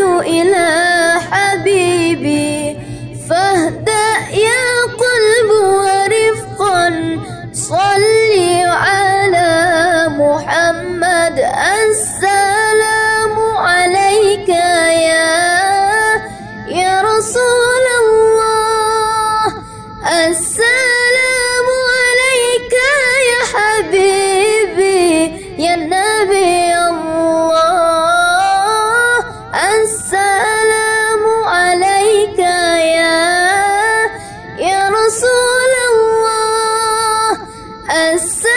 إلى حبيبي فاهدأ يا قلب ورفقا. صلي على محمد السلام عليك يا يا رسول الله. السلام عليك يا حبيبي يا نبي 嗯